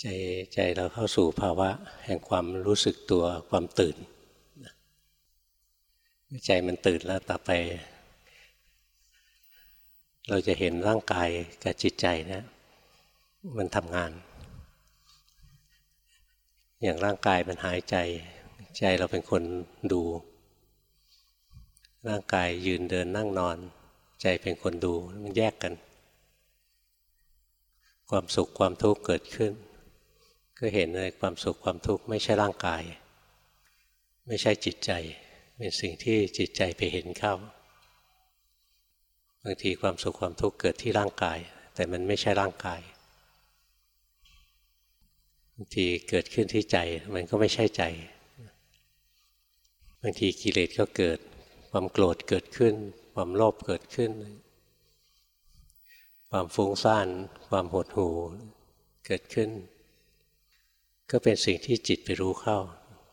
ใจใจเราเข้าสู่ภาวะ แห่งความรู้สึกตัวความตื่น ใจมันตื่นแล้วต่อไป เราจะเห็นร่างกายกับจิตใจนะมันทำงาน อย่างร่างกายมันหายใจ ใจเราเป็นคนดู ร่างกายยืนเดินนั่งนอน ใจเป็นคนดูมันแยกกัน ความสุขความทุกข์เกิดขึ้น ก็เห็นเลยความสุขความทุกข์ไม่ใช่ร่างกาย ไม่ใช่จิตใจ เป็นสิ่งที่จิตใจไปเห็นเข้าบางทีความสุขความทุกข์เกิดที่ร่างกาย แต่มันไม่ใช่ร่างกายบางทีเกิดขึ้นที่ใจมันก็ไม่ใช่ใจบางทีกิเลสก็เกิด ความโกรธเกิดขึ้น ความโลภเกิดขึ้น ความฟุ้งซ่าน ความหดหู่เกิดขึ้น ก็เป็นสิ่งที่จิตไปรู้เข้า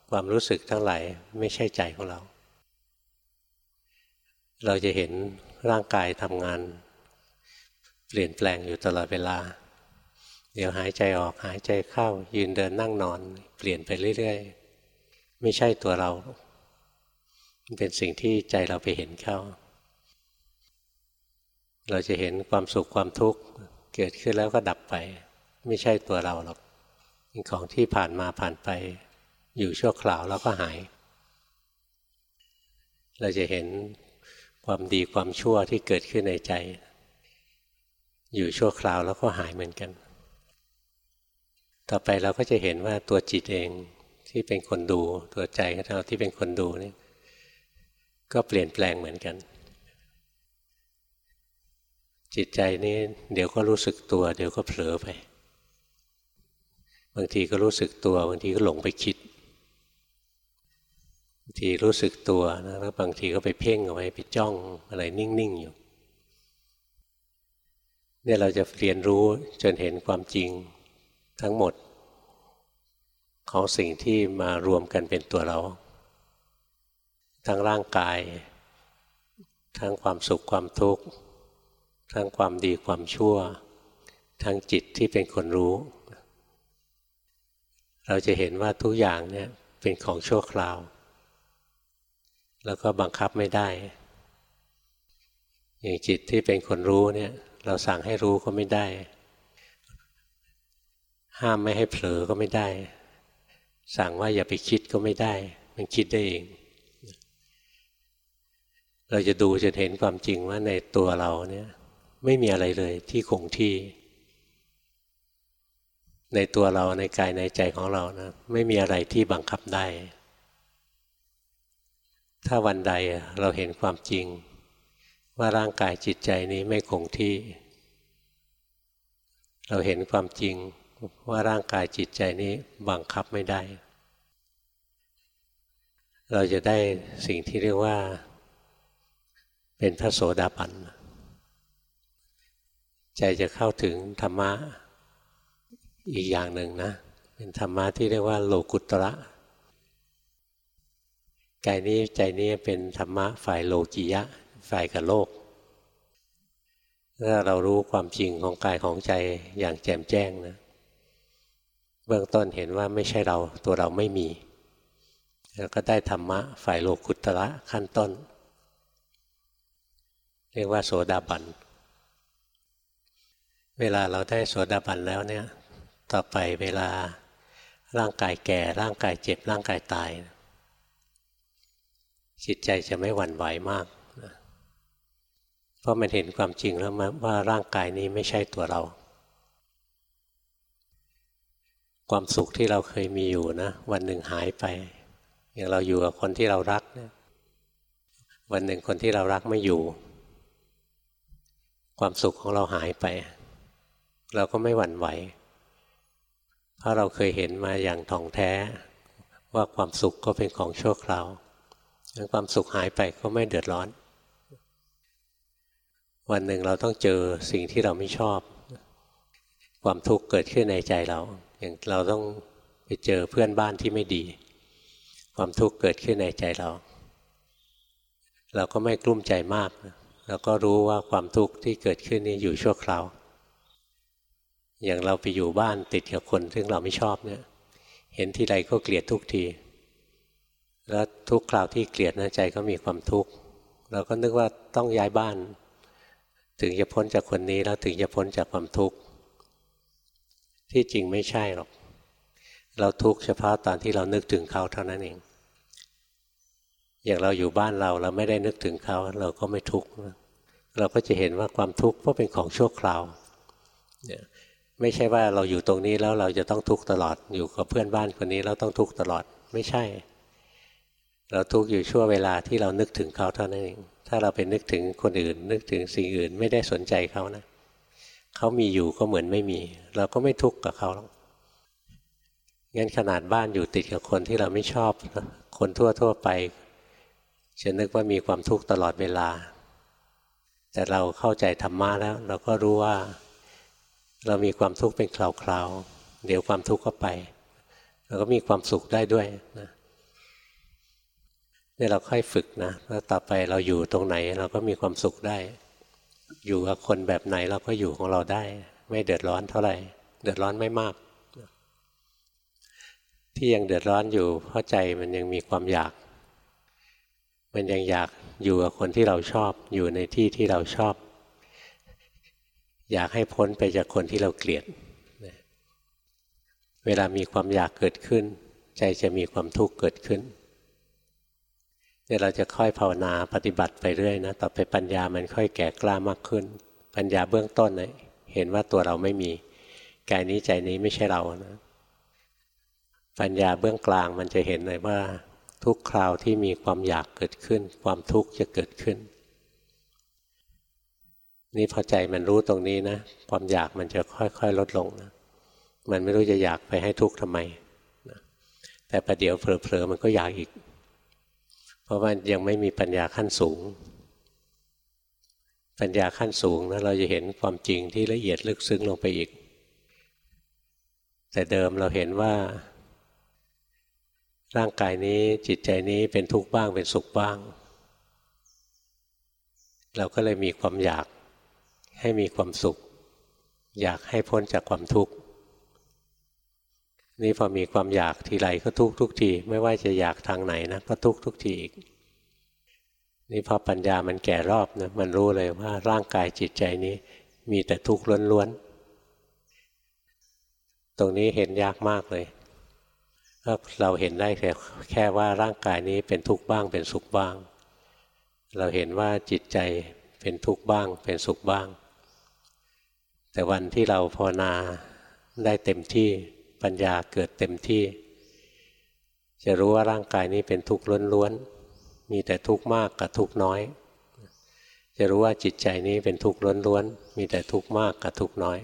ความรู้สึกทั้งหลายไม่ใช่ใจของเรา เราจะเห็นร่างกายทำงาน เปลี่ยนแปลงอยู่ตลอดเวลา เดี๋ยวหายใจออกหายใจเข้า ยืนเดินนั่งนอน เปลี่ยนไปเรื่อยๆ ไม่ใช่ตัวเรา มันเป็นสิ่งที่ใจเราไปเห็นเข้า เราจะเห็นความสุขความทุกข์เกิดขึ้นแล้วก็ดับไป ไม่ใช่ตัวเราหรอก ของที่ผ่านมาผ่านไปอยู่ชั่วคราวแล้วก็หาย เราจะเห็นความดีความชั่วที่เกิดขึ้นในใจ อยู่ชั่วคราวแล้วก็หายเหมือนกัน ต่อไปเราก็จะเห็นว่าตัวจิตเองที่เป็นคนดูตัวใจของเราที่เป็นคนดูนี่ก็เปลี่ยนแปลงเหมือนกัน จิตใจนี้เดี๋ยวก็รู้สึกตัว เดี๋ยวก็เผลอไป บางทีก็รู้สึกตัวบางทีก็หลงไปคิดบางทีรู้สึกตัวนะแล้วบางทีก็ไปเพ่งเอาไว้ไปจ้องอะไรนิ่งๆอยู่เนี่ยเราจะเรียนรู้จนเห็นความจริงทั้งหมด ของสิ่งที่มารวมกันเป็นตัวเรา ทั้งร่างกาย ทั้งความสุขความทุกข์ ทั้งความดีความชั่ว ทั้งจิตที่เป็นคนรู้ เราจะเห็นว่าทุกอย่างเนี่ยเป็นของชั่วคราว แล้วก็บังคับไม่ได้ อย่างจิตที่เป็นคนรู้เนี่ย เราสั่งให้รู้ก็ไม่ได้ ห้ามไม่ให้เผลอก็ไม่ได้ สั่งว่าอย่าไปคิดก็ไม่ได้ มันคิดได้เอง เราจะดูจะเห็นความจริงว่าในตัวเราเนี่ย ไม่มีอะไรเลยที่คงที่ ในตัวเราในกายในใจของเรานะไม่มีอะไรที่บังคับได้ ถ้าวันใดเราเห็นความจริง ว่าร่างกายจิตใจนี้ไม่คงที่ เราเห็นความจริงว่าร่างกายจิตใจนี้บังคับไม่ได้ เราจะได้สิ่งที่เรียกว่า เป็นพระโสดาบันใจจะเข้าถึงธรรมะ อีกอย่างหนึ่งนะ เป็นธรรมะที่เรียกว่า โลกุตระกายนี้ใจนี้เป็นธรรมะฝ่ายโลกิยะ ฝ่ายกับโลก ถ้าเรารู้ความจริงของกายของใจอย่างแจ่มแจ้งนะ เบื้องต้นเห็นว่าไม่ใช่เราตัวเราไม่มี แล้วก็ได้ธรรมะฝ่ายโลกุตระขั้นต้น เรียกว่าโสดาบัน เวลาเราได้โสดาบันแล้วเนี่ย ต่อไปเวลาร่างกายแก่ ร่างกายเจ็บ ร่างกายตาย จิตใจจะไม่หวั่นไหวมากเพราะมันเห็นความจริงแล้วว่าร่างกายนี้ไม่ใช่ตัวเรา ความสุขที่เราเคยมีอยู่นะ วันหนึ่งหายไป อย่างเราอยู่กับคนที่เรารักเนี่ยวันหนึ่งคนที่เรารักไม่อยู่ ความสุขของเราหายไป เราก็ไม่หวั่นไหว เพราะเราเคยเห็นมาอย่างท่องแท้ ว่าความสุขก็เป็นของชั่วคราวความสุขหายไปก็ไม่เดือดร้อน วันหนึ่งเราต้องเจอสิ่งที่เราไม่ชอบ ความทุกข์เกิดขึ้นในใจเรา อย่างเราต้องไปเจอเพื่อนบ้านที่ไม่ดี ความทุกข์เกิดขึ้นในใจเรา เราก็ไม่กลุ้มใจมาก เราก็รู้ว่าความทุกข์ที่เกิดขึ้นนี้อยู่ชั่วคราว อย่างเราไปอยู่บ้านติดกับคนซึ่งเราไม่ชอบเนี่ย เห็นทีไรก็เกลียดทุกที แล้วทุกคราวที่เกลียดนะใจก็มีความทุกข์เราก็นึกว่าต้องย้ายบ้าน ถึงจะพ้นจากคนนี้แล้วถึงจะพ้นจากความทุกข์ที่จริงไม่ใช่หรอก เราทุกข์เฉพาะตอนที่เรานึกถึงเขาเท่านั้นเอง อย่างเราอยู่บ้านเราเราไม่ได้นึกถึงเขา เราก็ไม่ทุกข์เราก็จะเห็นว่าความทุกข์ก็เป็นของชั่วคราวเนี่ย ไม่ใช่ว่าเราอยู่ตรงนี้แล้วเราจะต้องทุกข์ตลอด อยู่กับเพื่อนบ้านคนนี้เราต้องทุกข์ตลอดไม่ใช่ เราทุกข์อยู่ชั่วเวลาที่เรานึกถึงเขาเท่านั้นเองถ้าเราไปนึกถึงคนอื่น นึกถึงสิ่งอื่นไม่ได้สนใจเขานะเขามีอยู่ก็เหมือนไม่มี เราก็ไม่ทุกข์กับเขาหรอกงั้นขนาดบ้านอยู่ติดกับคนที่เราไม่ชอบ คนทั่วทั่วไปจะนึกว่ามีความทุกข์ตลอดเวลา แต่เราเข้าใจธรรมะแล้ว เราก็รู้ว่า เรามีความทุกข์เป็นคราวๆ เดี๋ยวความทุกข์ก็ไป เราก็มีความสุขได้ด้วยนะนี่เราค่อยฝึกนะแล้วต่อไปเราอยู่ตรงไหน เราก็มีความสุขได้ อยู่กับคนแบบไหนเราก็อยู่ของเราได้ ไม่เดือดร้อนเท่าไหร่ เดือดร้อนไม่มาก ที่ยังเดือดร้อนอยู่ เพราะใจมันยังมีความอยาก มันยังอยากอยู่กับคนที่เราชอบ อยู่ในที่ที่เราชอบ อยากให้พ้นไปจากคนที่เราเกลียด เวลามีความอยากเกิดขึ้น ใจจะมีความทุกข์เกิดขึ้นเนี่ยเราจะค่อยภาวนาปฏิบัติไปเรื่อยนะ ต่อไปปัญญามันค่อยแก่กล้ามากขึ้น ปัญญาเบื้องต้นเเห็นว่าตัวเราไม่มี กายนี้ใจนี้ไม่ใช่เรานะปัญญาเบื้องกลางมันจะเห็นเลยว่า ทุกคราวที่มีความอยากเกิดขึ้น ความทุกข์จะเกิดขึ้น นี่พอใจมันรู้ตรงนี้นะความอยากมันจะค่อยๆ ลดลงนะมันไม่รู้จะอยากไปให้ทุกข์ทำไมนะแต่ประเดี๋ยวเผลอๆมันก็อยากอีก เพราะว่ายังไม่มีปัญญาขั้นสูง ปัญญาขั้นสูงนะเราจะเห็นความจริงที่ละเอียดลึกซึ้งลงไปอีก แต่เดิมเราเห็นว่า ร่างกายนี้จิตใจนี้เป็นทุกข์บ้างเป็นสุขบ้าง เราก็เลยมีความอยาก ให้มีความสุข อยากให้พ้นจากความทุกข์นี่พอมีความอยากทีไรก็ทุกทุกที ไม่ว่าจะอยากทางไหนนะก็ทุกทุกทีอีกนี่พอปัญญามันแก่รอบนะมันรู้เลยว่าร่างกายจิตใจนี้ มีแต่ทุกข์ล้วนๆตรงนี้เห็นยากมากเลยก็เราเห็นได้แค่แค่ว่าร่างกายนี้เป็นทุกข์บ้างเป็นสุขบ้าง เราเห็นว่าจิตใจเป็นทุกข์บ้างเป็นสุขบ้าง แต่วันที่เราภาวนาได้เต็มที่ปัญญาเกิดเต็มที่ จะรู้ว่าร่างกายนี้เป็นทุกข์ล้วนๆมีแต่ทุกข์มากกับทุกข์น้อย จะรู้ว่าจิตใจนี้เป็นทุกข์ล้วนๆมีแต่ทุกข์มากกับทุกข์น้อย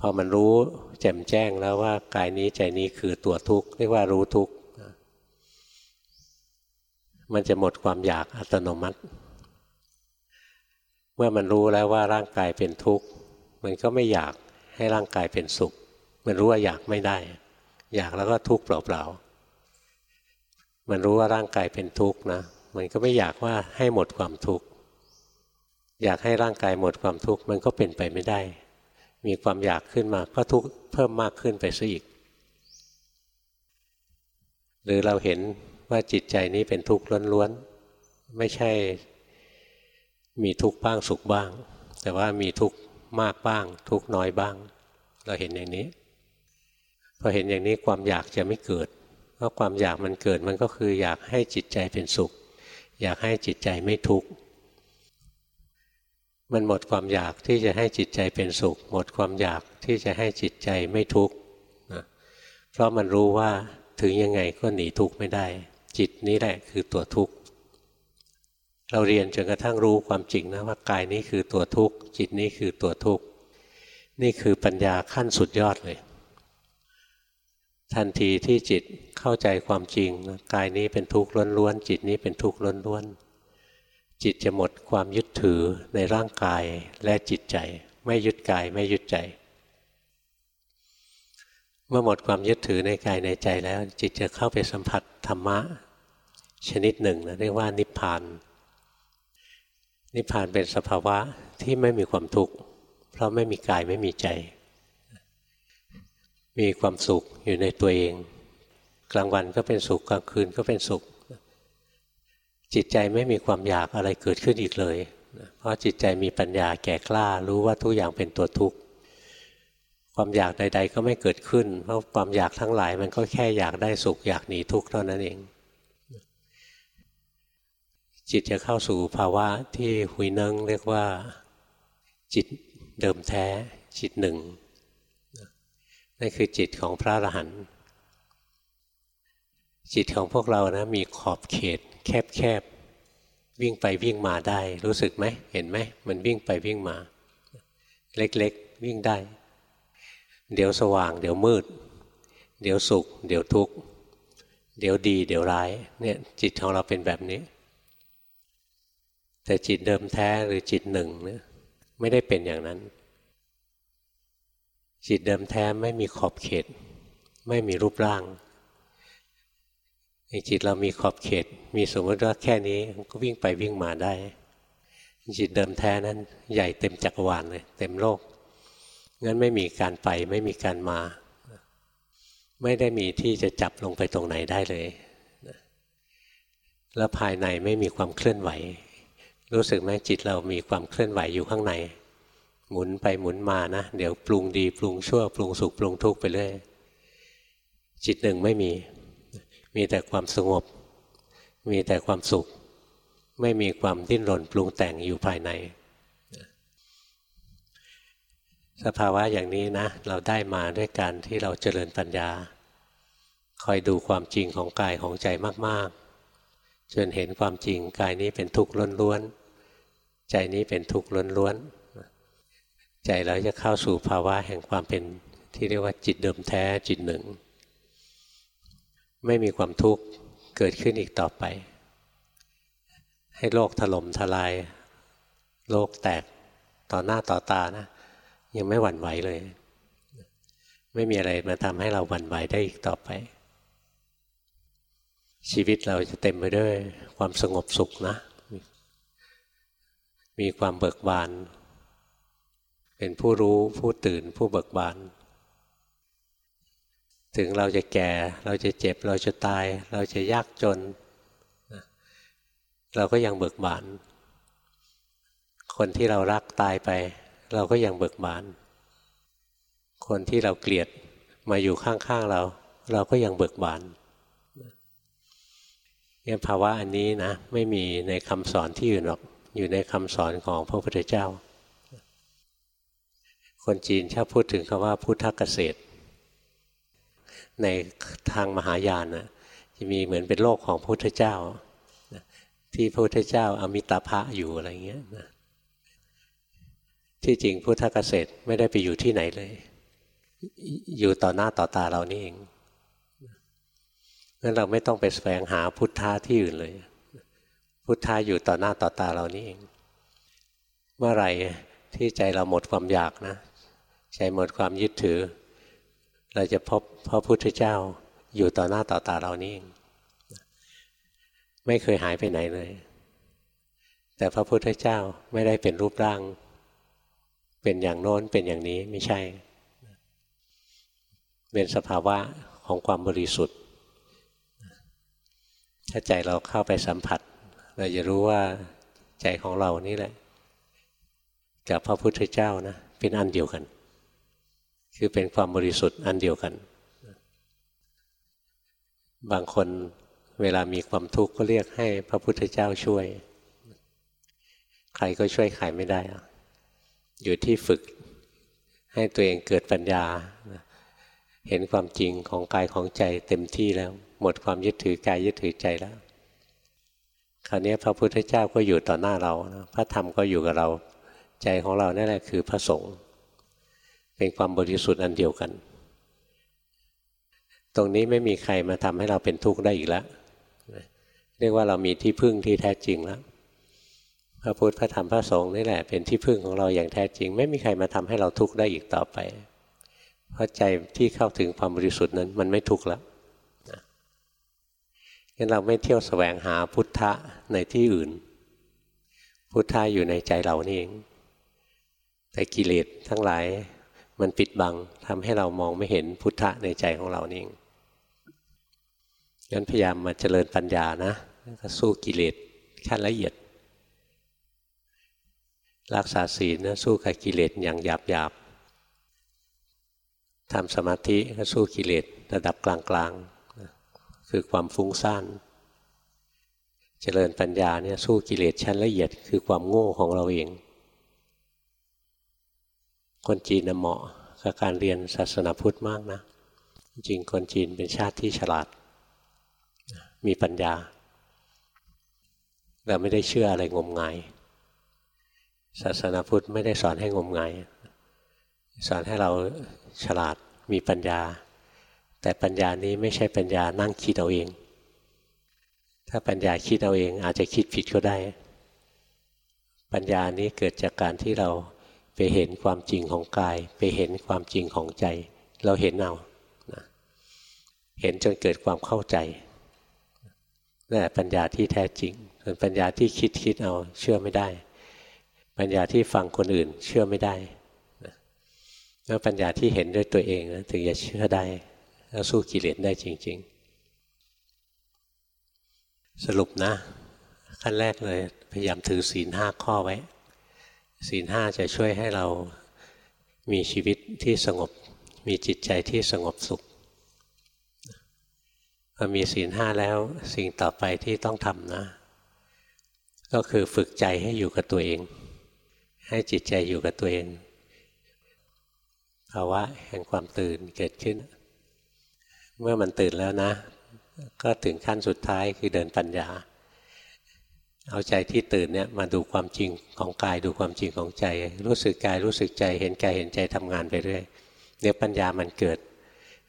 พอมันรู้แจ่มแจ้งแล้วว่ากายนี้ใจนี้คือตัวทุกข์เรียกว่ารู้ทุกข์มันจะหมดความอยากอัตโนมัติ เมื่อมันรู้แล้วว่าร่างกายเป็นทุกข์ มันก็ไม่อยากให้ร่างกายเป็นสุข มันรู้ว่าอยากไม่ได้ อยากแล้วก็ทุกข์เปล่าๆ มันรู้ว่าร่างกายเป็นทุกข์นะ มันก็ไม่อยากว่าให้หมดความทุกข์ อยากให้ร่างกายหมดความทุกข์มันก็เป็นไปไม่ได้ มีความอยากขึ้นมาก็ทุกข์เพิ่มมากขึ้นไปซะอีก หรือเราเห็นว่าจิตใจนี้เป็นทุกข์ล้วนๆ ไม่ใช่ มีทุกข์บ้างสุขบ้าง แต่ว่ามีทุกข์มากบ้าง ทุกข์น้อยบ้าง เราเห็นอย่างนี้พอเห็นอย่างนี้ความอยากจะไม่เกิดเพราะความอยากมันเกิดมันก็คืออยากให้จิตใจเป็นสุข อยากให้จิตใจไม่ทุกข์มันหมดความอยากที่จะให้จิตใจเป็นสุข หมดความอยากที่จะให้จิตใจไม่ทุกข์นะเพราะมันรู้ว่าถึงยังไงก็หนีทุกข์ไม่ได้ จิตนี้แหละคือตัวทุกข์ เราเรียนจนกระทั่งรู้ความจริงนะว่ากายนี้คือตัวทุกข์ จิตนี้คือตัวทุกข์ นี่คือปัญญาขั้นสุดยอดเลย ทันทีที่จิตเข้าใจความจริงกายนี้เป็นทุกข์ล้วนๆจิตนี้เป็นทุกข์ล้วนๆจิตจะหมดความยึดถือในร่างกายและจิตใจ ไม่ยึดกายไม่ยึดใจ เมื่อหมดความยึดถือในกายในใจแล้ว จิตจะเข้าไปสัมผัสธรรมะ ชนิดหนึ่งนะเรียกว่านิพพาน นิพพานเป็นสภาวะที่ไม่มีความทุกข์เพราะไม่มีกายไม่มีใจ มีความสุขอยู่ในตัวเอง กลางวันก็เป็นสุขกลางคืนก็เป็นสุข จิตใจไม่มีความอยากอะไรเกิดขึ้นอีกเลย เพราะจิตใจมีปัญญาแก่กล้า รู้ว่าทุกอย่างเป็นตัวทุกข์ความอยากใด ๆ ก็ไม่เกิดขึ้น เพราะความอยากทั้งหลายมันก็แค่อยากได้สุขอยากหนีทุกข์เท่านั้นเอง จิตจะเข้าสู่ภาวะที่หุยนังเรียกว่าจิตเดิมแท้จิตหนึ่งนั่นคือจิตของพระอรหันต์จิตของพวกเรานะมีขอบเขต แคบๆวิ่งไปวิ่งมาได้ รู้สึกไหมเห็นไหมมันวิ่งไปวิ่งมา เล็กๆ วิ่งได้ เดี๋ยวสว่าง เดี๋ยวมืด เดี๋ยวสุข เดี๋ยวทุกข์ เดี๋ยวดี เดี๋ยวร้ายเนี่ยจิตของเราเป็นแบบนี้ แต่จิตเดิมแท้หรือจิตหนึ่งเนี่ยไม่ได้เป็นอย่างนั้น จิตเดิมแท้ไม่มีขอบเขต ไม่มีรูปร่างจิตเรามีขอบเขต มีสมมติว่าแค่นี้ก็วิ่งไปวิ่งมาได้ จิตเดิมแท้นั้น ใหญ่เต็มจักรวาลเลยเต็มโลกงั้นไม่มีการไปไม่มีการมา ไม่ได้มีที่จะจับลงไปตรงไหนได้เลย แล้วภายในไม่มีความเคลื่อนไหว รู้สึกไหมจิตเรามีความเคลื่อนไหวอยู่ข้างใน หมุนไปหมุนมานะ เดี๋ยวปรุงดีปรุงชั่ว ปรุงสุขปรุงทุกข์ไปเรื่อยจิตหนึ่งไม่มี มีแต่ความสงบ มีแต่ความสุข ไม่มีความดิ้นรนปรุงแต่งอยู่ภายใน สภาวะอย่างนี้นะ เราได้มาด้วยการที่เราเจริญปัญญา คอยดูความจริงของกายของใจมาก ๆ จนเห็นความจริงกายนี้เป็นทุกข์ล้วนๆ ใจนี้เป็นทุกข์ล้วนๆใจเราจะเข้าสู่ภาวะแห่งความเป็นที่เรียกว่าจิตเดิมแท้จิตหนึ่ง ไม่มีความทุกข์เกิดขึ้นอีกต่อไป ให้โลกถล่มทลาย โลกแตกต่อหน้าต่อตานะ ยังไม่หวั่นไหวเลย ไม่มีอะไรมาทำให้เราหวั่นไหวได้อีกต่อไปชีวิตเราจะเต็มไปด้วยความสงบสุขนะ มีความเบิกบาน เป็นผู้รู้ผู้ตื่นผู้เบิกบาน ถึงเราจะแก่ เราจะเจ็บ เราจะตาย เราจะยากจน เราก็ยังเบิกบาน คนที่เรารักตายไป เราก็ยังเบิกบาน คนที่เราเกลียดมาอยู่ข้างๆเรา เราก็ยังเบิกบานเนี่ยภาวะอันนี้นะ ไม่มีในคำสอนที่อื่นหรอก อยู่ในคำสอนของพระพุทธเจ้า คนจีนชอบพูดถึงคำว่าพุทธเกษตร ในทางมหายานนะจะมีเหมือนเป็นโลกของพระพุทธเจ้า ที่พระพุทธเจ้าอมิตาภะอยู่อะไรเงี้ยนะที่จริงพุทธเกษตรไม่ได้ไปอยู่ที่ไหนเลย อยู่ต่อหน้าต่อตาเรานี่เองงั้นเราไม่ต้องไปแสวงหาพุทธะที่อื่นเลย พุทธะอยู่ต่อหน้าต่อตาเรานี่เอง เมื่อไหร่ที่ใจเราหมดความอยากนะ ใจหมดความยึดถือ เราจะพบพระพุทธเจ้าอยู่ต่อหน้าต่อตาเรานี่เอง ไม่เคยหายไปไหนเลย แต่พระพุทธเจ้าไม่ได้เป็นรูปร่าง เป็นอย่างโน้นเป็นอย่างนี้ไม่ใช่ เป็นสภาวะของความบริสุทธิ์ ถ้าใจเราเข้าไปสัมผัส เราจะรู้ว่าใจของเรานี่แหละ กับพระพุทธเจ้านะเป็นอันเดียวกัน คือเป็นความบริสุทธิ์อันเดียวกัน บางคนเวลามีความทุกข์ก็เรียกให้พระพุทธเจ้าช่วย ใครก็ช่วยใครไม่ได้ อยู่ที่ฝึกให้ตัวเองเกิดปัญญา เห็นความจริงของกายของใจเต็มที่แล้ว หมดความยึดถือกายยึดถือใจแล้ว คราวนี้พระพุทธเจ้าก็อยู่ต่อหน้าเรานะพระธรรมก็อยู่กับเรา ใจของเรานั่นแหละคือพระสงฆ์เป็นความบริสุทธิ์อันเดียวกัน ตรงนี้ไม่มีใครมาทำให้เราเป็นทุกข์ได้อีกแล้วเรียกว่าเรามีที่พึ่งที่แท้จริงแล้วพระพุทธพระธรรมพระสงฆ์นี่แหละเป็นที่พึ่งของเราอย่างแท้จริง ไม่มีใครมาทำให้เราทุกข์ได้อีกต่อไป เพราะใจที่เข้าถึงความบริสุทธิ์นั้นมันไม่ทุกข์แล้ว งั้นเราไม่เที่ยวสแสวงหาพุทธะในที่อื่น พุทธะอยู่ในใจเรานี่เอง แต่กิเลสทั้งหลายมันปิดบังทำให้เรามองไม่เห็นพุทธะในใจของเรานี่งั้นพยายามมาเจริญปัญญานะสู้กิเลสขั้นละเอียด รักษาศีลนะสู้กับกิเลสอย่างหยาบหยาบทำสมาธิก็สู้กิเลสระดับกลางๆ คือความฟุ้งซ่านเจริญปัญญาเนี่ยสู้กิเลสชั้นละเอียดคือความโง่ของเราเอง คนจีนนะเหมาะกับการเรียนศาสนาพุทธมากนะ จริงคนจีนเป็นชาติที่ฉลาด มีปัญญาแต่ไม่ได้เชื่ออะไรงมงาย ศาสนาพุทธไม่ได้สอนให้งมงาย สอนให้เราฉลาดมีปัญญา แต่ปัญญานี้ไม่ใช่ปัญญานั่งคิดเอาเอง ถ้าปัญญาคิดเอาเองอาจจะคิดผิดก็ได้ ปัญญานี้เกิดจากการที่เราไปเห็นความจริงของกาย ไปเห็นความจริงของใจ เราเห็นเอานะเห็นจนเกิดความเข้าใจนั่นแหละปัญญาที่แท้จริง ส่วนปัญญาที่คิดคิดเอาเชื่อไม่ได้ ปัญญาที่ฟังคนอื่นเชื่อไม่ได้แล้วปัญญาที่เห็นด้วยตัวเองนะถึงจะเชื่อได้ แล้วสู้กิเลสได้จริง ๆ สรุปนะขั้นแรกเลยพยายามถือศีลห้าข้อไว้ ศีลห้าจะช่วยให้เรามีชีวิตที่สงบ มีจิตใจที่สงบสุขพอมีศีลห้าแล้วสิ่งต่อไปที่ต้องทำนะ ก็คือฝึกใจให้อยู่กับตัวเอง ให้จิตใจอยู่กับตัวเองภาวะแห่งความตื่นเกิดขึ้น เมื่อมันตื่นแล้วนะ ก็ถึงขั้นสุดท้ายคือเดินปัญญา เอาใจที่ตื่นเนี่ยมาดูความจริงของกายดูความจริงของใจ รู้สึกกายรู้สึกใจเห็นกายเห็นใจทำงานไปเรื่อยเดี๋ยวปัญญามันเกิด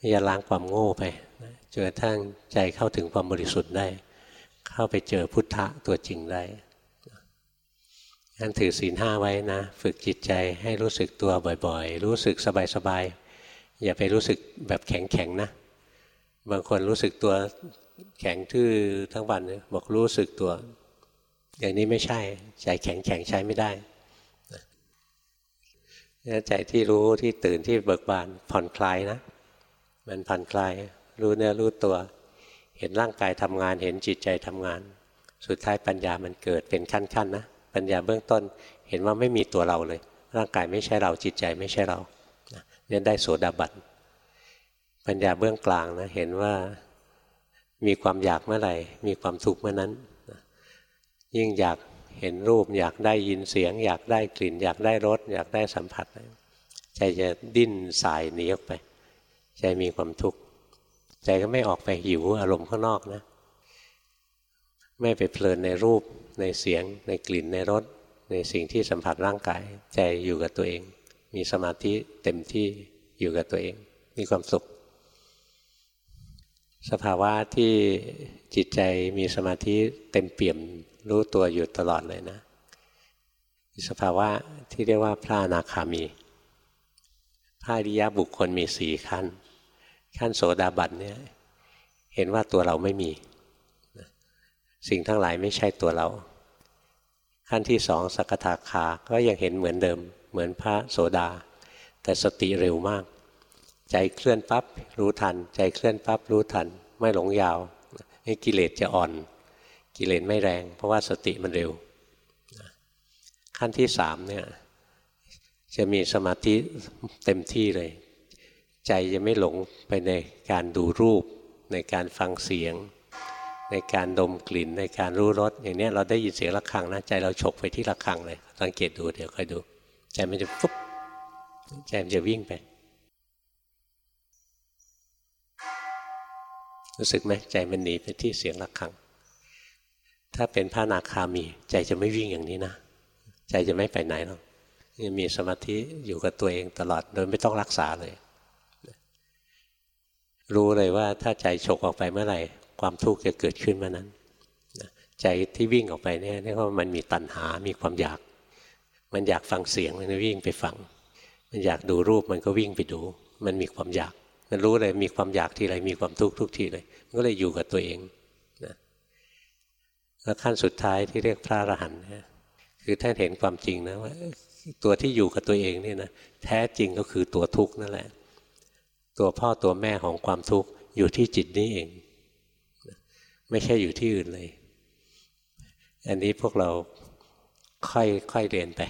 อย่าล้างความโง่ไปจนกระทั่งใจเข้าถึงความบริสุทธิ์ได้ เข้าไปเจอพุทธะตัวจริงได้งั้นถือศีลห้าไว้นะ ฝึกจิตใจให้รู้สึกตัวบ่อยๆ รู้สึกสบายๆ อย่าไปรู้สึกแบบแข็งๆนะ บางคนรู้สึกตัวแข็งทื่อทั้งวันบอกรู้สึกตัว อย่างนี้ไม่ใช่ใจแข็งๆใช้ไม่ได้ใจที่รู้ที่ตื่นที่เบิกบานผ่อนคลายนะ มันผ่อนคลายรู้เนื้อรู้ตัว เห็นร่างกายทำงาน เห็นจิตใจทำงาน สุดท้ายปัญญามันเกิดเป็นขั้นๆนะปัญญาเบื้องต้นเห็นว่าไม่มีตัวเราเลย ร่างกายไม่ใช่เราจิตใจไม่ใช่เราเนี่ยได้โสดาบัน ปัญญาเบื้องกลางนะเห็นว่ามีความอยากเมื่อไหร่ มีความทุกข์เมื่อนั้น ยิ่งอยากเห็นรูป อยากได้ยินเสียง อยากได้กลิ่น อยากได้รสอยากได้สัมผัส ใจจะดิ้นสายหนีออกไป ใจมีความทุกข์ใจก็ไม่ออกไปหิวอารมณ์ข้างนอกนะ ไม่ไปเพลินในรูปในเสียง ในกลิ่นในรสในสิ่งที่สัมผัสร่างกาย ใจอยู่กับตัวเอง มีสมาธิเต็มที่อยู่กับตัวเอง มีความสุข สภาวะที่จิตใจมีสมาธิเต็มเปี่ยมรู้ตัวอยู่ตลอดเลยนะ สภาวะที่เรียกว่าพระอนาคามี พระอริยบุคคลมีสี่ขั้น ขั้นโสดาบันเนี่ยเห็นว่าตัวเราไม่มี สิ่งทั้งหลายไม่ใช่ตัวเรา ขั้นที่สองสกทาคาก็ยังเห็นเหมือนเดิม เหมือนพระโสดา แต่สติเร็วมาก ใจเคลื่อนปั๊บรู้ทัน ใจเคลื่อนปั๊บรู้ทัน ไม่หลงยาวให้กิเลสจะอ่อน กิเลสไม่แรง เพราะว่าสติมันเร็ว ขั้นที่สามเนี่ยจะมีสมาธิเต็มที่เลย ใจจะไม่หลงไปในการดูรูป ในการฟังเสียง ในการดมกลิ่นในการรู้รสอย่างนี้เราได้ยินเสียงะระฆังนะใจเราฉกไปที่ะระฆังเลยสังเกตดูเดี๋ยวค่อยดู ใจมันจะฟุ๊บใจมันจะวิ่งไป รู้สึกไหมใจมันหนีไปที่เสียงะระฆัง ถ้าเป็นพระนาคามี ใจจะไม่วิ่งอย่างนี้นะ ใจจะไม่ไปไหนหรอกมีสมาธิอยู่กับตัวเองตลอด โดยไม่ต้องรักษาเลย รู้เลยว่าถ้าใจฉกออกไปเมื่อไหร่ ความทุกข์จะเกิดขึ้นเมื่อนั้น ใจที่วิ่งออกไปเนี่ยเรียกว่ามันมีตัณหา มีความอยาก มันอยากฟังเสียงมันก็วิ่งไปฟัง มันอยากดูรูปมันก็วิ่งไปดู มันมีความอยาก มันรู้เลยมีความอยากทีไรมีความทุกข์ทุกทีเลยมันก็เลยอยู่กับตัวเองนะแล้วขั้นสุดท้ายที่เรียกพระอรหันต์คือท่านเห็นความจริงนะว่าตัวที่อยู่กับตัวเองนี่นะแท้จริงก็คือตัวทุกข์นั่นแหละ ตัวพ่อตัวแม่ของความทุกข์อยู่ที่จิตนี้เอง ไม่ใช่อยู่ที่อื่นเลย อันนี้พวกเราค่อยค่อยเรียนไป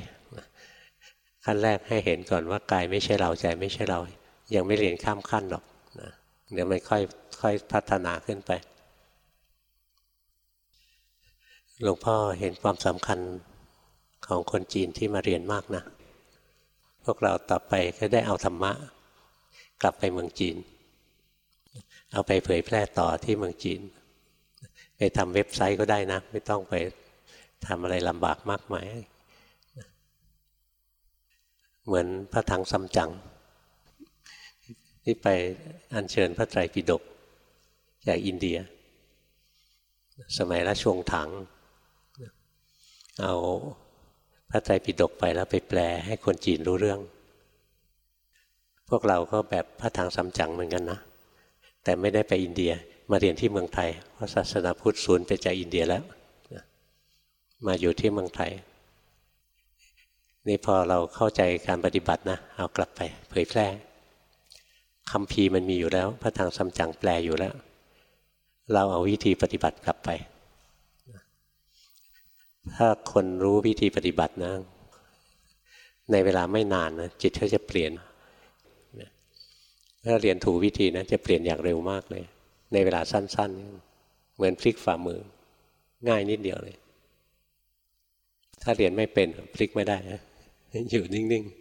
ขั้นแรกให้เห็นก่อนว่ากายไม่ใช่เราใจไม่ใช่เรา ยังไม่เรียนข้ามขั้นหรอกนะเดี๋ยวมันค่อยค่อยพัฒนาขึ้นไป หลวงพ่อเห็นความสำคัญของคนจีนที่มาเรียนมากนะ พวกเราต่อไปก็ได้เอาธรรมะ กลับไปเมืองจีน เอาไปเผยแพร่ต่อที่เมืองจีน ไปทำเว็บไซต์ก็ได้นะ ไม่ต้องไปทำอะไรลำบากมากมาย เหมือนพระถังซัมจั๋ง ที่ไปอัญเชิญพระไตรปิฎกจากอินเดีย สมัยราชวงศ์ถัง เอาพระไตรปิฎกไปแล้วไปแปลให้คนจีนรู้เรื่อง พวกเราก็แบบพระทางสำจังเหมือนกันนะ แต่ไม่ได้ไปอินเดียมาเรียนที่เมืองไทย เพราะศาสนาพุทธศูนย์ไปจากอินเดียแล้ว มาอยู่ที่เมืองไทย นี่พอเราเข้าใจการปฏิบัตินะ เอากลับไปเผยแพร่ คำพีมันมีอยู่แล้ว พระทางสำจังแปลอยู่แล้ว เราเอาวิธีปฏิบัติกลับไป ถ้าคนรู้วิธีปฏิบัตินะ ในเวลาไม่นานนะจิตเขาจะเปลี่ยน ถ้าเรียนถูกวิธีนะจะเปลี่ยนอย่างเร็วมากเลย ในเวลาสั้น ๆ เหมือนพลิกฝ่ามือ ง่ายนิดเดียวเลย ถ้าเรียนไม่เป็นพลิกไม่ได้นะอยู่นิ่ง ๆ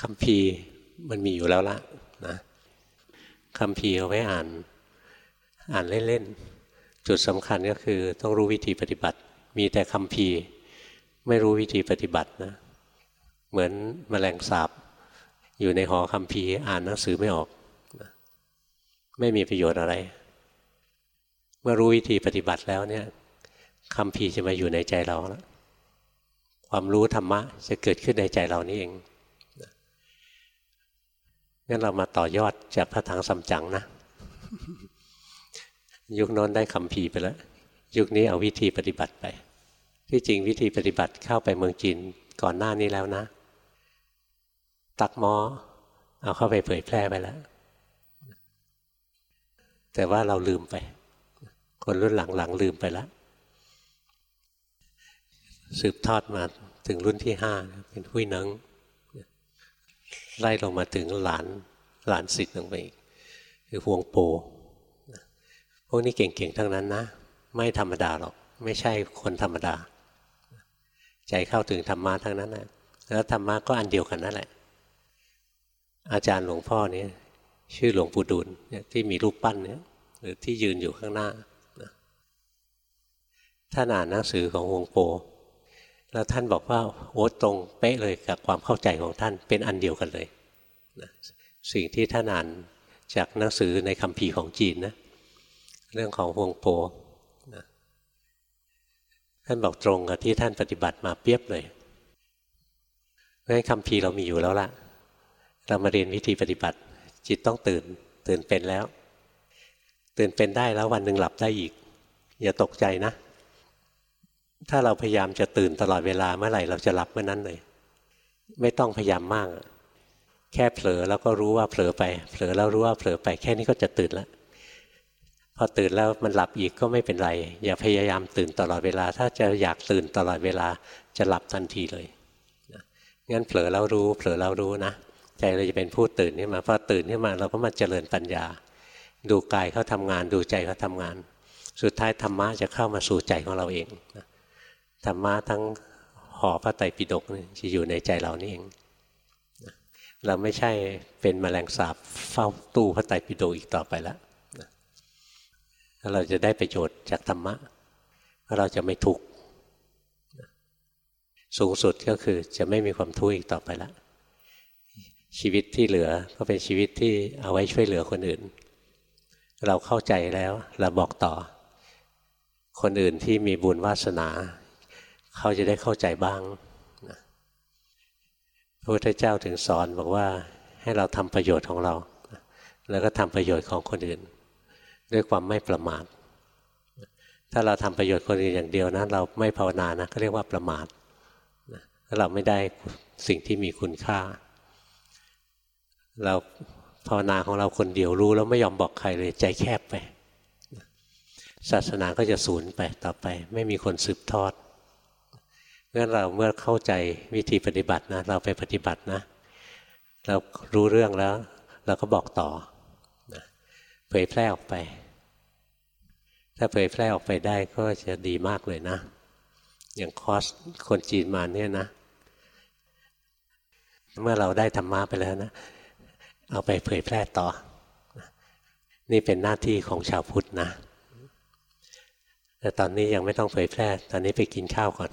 คำพีมันมีอยู่แล้วละนะคำพีเอาไว้อ่าน อ่านเล่นๆ จุดสำคัญก็คือต้องรู้วิธีปฏิบัติ มีแต่คำพีไม่รู้วิธีปฏิบัตินะ เหมือนมแมลงสาบอยู่ในหอคำพีอ่านหนังสือไม่ออกไม่มีประโยชน์อะไร เมื่อรู้วิธีปฏิบัติแล้วเนี่ยคำพีจะมาอยู่ในใจเราแล้วความรู้ธรรมะจะเกิดขึ้นในใจเรานี่เอง งั้นเรามาต่อยอดจากพระถังสัมจั๋งนะ ยุคโน้นได้คำพีไปแล้ว ยุคนี้เอาวิธีปฏิบัติไป ที่จริงวิธีปฏิบัติเข้าไปเมืองจีนก่อนหน้านี้แล้วนะ ตักหมอเอาเข้าไปเผยแพร่ไปแล้ว แต่ว่าเราลืมไป คนรุ่นหลังๆลืมไปแล้ว สืบทอดมาถึงรุ่นที่ห้าเป็นหุยนัง ไล่ลงมาถึงหลานหลานสิทธิ์ลงไปอีกคือห่วงโปพวกนี้เก่งๆทั้งนั้นนะ ไม่ธรรมดาหรอก ไม่ใช่คนธรรมดา ใจเข้าถึงธรรมะทั้งนั้นนะแล้วธรรมะก็อันเดียวกันนั่นแหละ อาจารย์หลวงพ่อเนี่ยชื่อหลวงปู่ดูลเนี่ยที่มีรูปปั้นเนี่ยหรือที่ยืนอยู่ข้างหน้าท่านอ่านหนังสือของวงโป แล้วท่านบอกว่าโอ้ตรงเป๊ะเลยกับความเข้าใจของท่านเป็นอันเดียวกันเลยนะสิ่งที่ท่านอ่านจากหนังสือในคำภีของจีนนะเรื่องของฮวงโปนะท่านบอกตรงกับที่ท่านปฏิบัติมาเปียบเลยงั้นคำพีเรามีอยู่แล้วล่ะ เรามาเรียนวิธีปฏิบัติ จิตต้องตื่นตื่นเป็นแล้ว ตื่นเป็นได้แล้ววันหนึ่งหลับได้อีก อย่าตกใจนะ ถ้าเราพยายามจะตื่นตลอดเวลาเมื่อไหร่เราจะหลับเมื่อนั้นเลย ไม่ต้องพยายามมาก แค่เผลอแล้วก็รู้ว่าเผลอไป เผลอแล้วรู้ว่าเผลอไป แค่นี้ก็จะตื่นแล้วพอตื่นแล้วมันหลับอีกก็ไม่เป็นไร อย่าพยายามตื่นตลอดเวลา ถ้าจะอยากตื่นตลอดเวลาจะหลับทันทีเลยงั้นเผลอแล้วรู้ เผลอแล้วรู้นะใจเราจะเป็นผู้ตื่นขึ้นมาพอตื่นขึ้นมาเราก็มาเจริญปัญญา ดูกายเขาทางานดูใจเขาทางาน สุดท้ายธรรมะจะเข้ามาสู่ใจของเราเอง ธรรมะทั้งห่อพระไตรปิฎกจะอยู่ในใจเรานี่เอง เราไม่ใช่เป็นแมลงสาบเฝ้าตู้พระไตรปิฎกอีกต่อไปแล้วเราจะได้ประโยชน์จากธรรมะเราจะไม่ทุกข์สูงสุดก็คือจะไม่มีความทุกข์อีกต่อไปและชีวิตที่เหลือก็เป็นชีวิตที่เอาไว้ช่วยเหลือคนอื่น เราเข้าใจแล้วเราบอกต่อ คนอื่นที่มีบุญวาสนา เขาจะได้เข้าใจบ้างพระพุทธเจ้าถึงสอนบอกว่าให้เราทำประโยชน์ของเรา แล้วก็ทำประโยชน์ของคนอื่น ด้วยความไม่ประมาทถ้าเราทำประโยชน์คนอื่นอย่างเดียวนะเราไม่ภาวนานะก็เรียกว่าประมาทเราไม่ได้สิ่งที่มีคุณค่า เราภาวนาของเราคนเดียวรู้แล้วไม่ยอมบอกใครเลยใจแคบไปศาสนาก็จะสูญไปต่อไป ไม่มีคนสืบทอด เมื่อเราเมื่อเข้าใจวิธีปฏิบัตินะ เราไปปฏิบัตินะ เรารู้เรื่องแล้ว เราก็บอกต่อนะเผยแพร่ออกไป ถ้าเผยแพร่ออกไปได้ก็จะดีมากเลยนะ อย่างคอสคนจีนมาเนี่ยนะ เมื่อเราได้ธรรมะไปแล้วนะ เอาไปเผยแพร่ต่อ นี่เป็นหน้าที่ของชาวพุทธนะ แต่ตอนนี้ยังไม่ต้องเผยแพร่ ตอนนี้ไปกินข้าวก่อน